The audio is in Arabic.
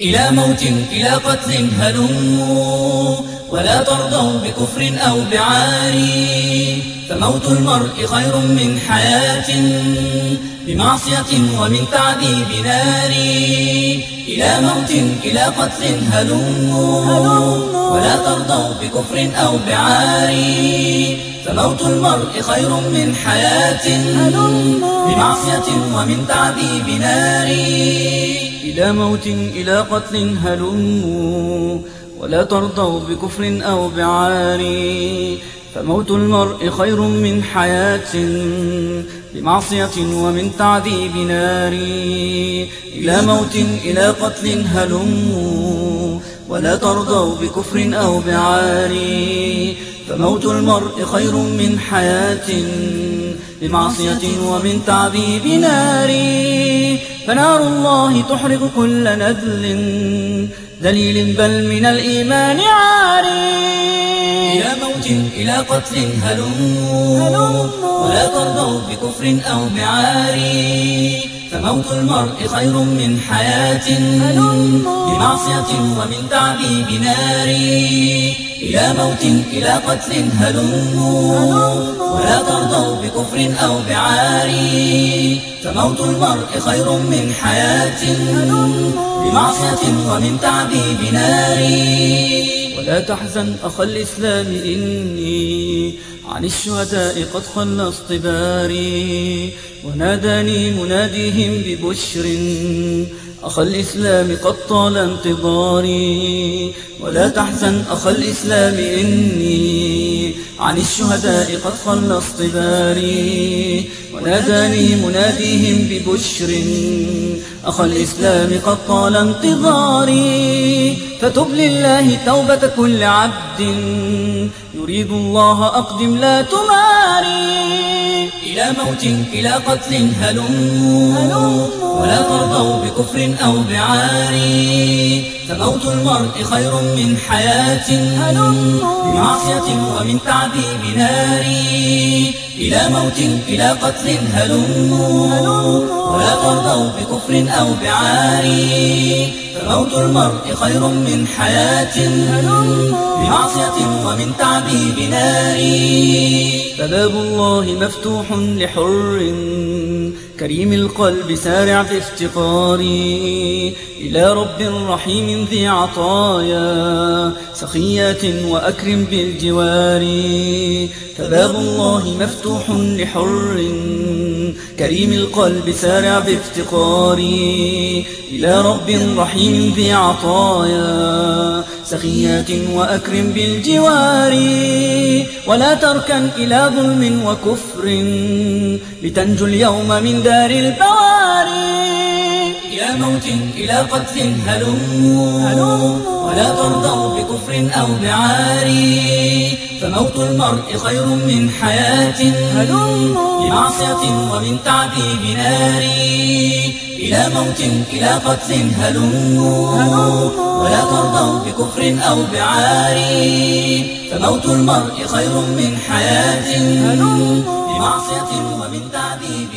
إلى موت إلى قتل هلموا ولا ترضوا بكفر أو بعاري فموت المرء خير من حياة بمعصية ومن تعذيب نار. إلى موت إلى قتل هلموا ولا ترضوا بكفر أو بعاري فموت المرء خير من حياة بمعصية ومن تعذيب نار. إلى موت إلى قتل هلموا ولا ترضوا بكفر أو بعاري فموت المرء خير من حياة بمعصية ومن تعذيب نار. إلى موت إلى قتل هلموا ولا ترضوا بكفر أو بعاري فموت المرء خير من حياة بمعصية ومن تعذيب نار. فنار الله تحرق كل نذل ذليل بل من الإيمان عاري إلى موت إلى قتل هلموا ولا ترضوا بكفر أو بعاري فموت المرء خير من حياة بمعصية ومن تعذيب نار إلى موت إلى قتل هلموا ولا ترضوا بكفر أو بعاري فموت المرء خير من حياة بمعصية ومن تعذيب نار ولا تحزن أخ الإسلام إني عن الشهداء قد خلصت باري وناداني مناديهم ببشر أخ الإسلام قد طال انتظاري ولا تحزن أخ الإسلام إني عن الشهداء قد خلصت باري وناداني مناديهم ببشر. أخ الإسلام قد طال انتظاري فتب لله توبة كل عبد. يريد الله أقدم لا تماري. إلى موت إلى قتل هلموا ولا ترضوا بكفر أو بعاري. فموت المرء خير من حياة بمعصية ومن تعذيب نار. إلى موت إلى قتل هلموا ولا ترضوا بكفر أو بعاري فموت المرء خير من حياة بمعصية ومن تعذيب نار. فباب الله مفتوح لحر كريم القلب سارع في افتقاري إلى رب رحيم ذي عطايا سخيات وأكرم بالجوار. فباب الله مفتوح لحر كريم القلب سارع بافتقاري إلى رب رحيم ذي عطايا سخيات وأكرم بالجوار. ولا تركن إلى ظلم وكفر لتنجو اليوم من دار البواري إلى موت إلى قتل هلموا ولا ترضوا بكفر أو بعاري فموت المرء خير من حياة. بمعصية ومن تعذيب نار إلى موت إلى قتل هلموا ولا ترضوا بكفر أو بعاري فموت المرء خير من حياة. بمعصية ومن تعذيب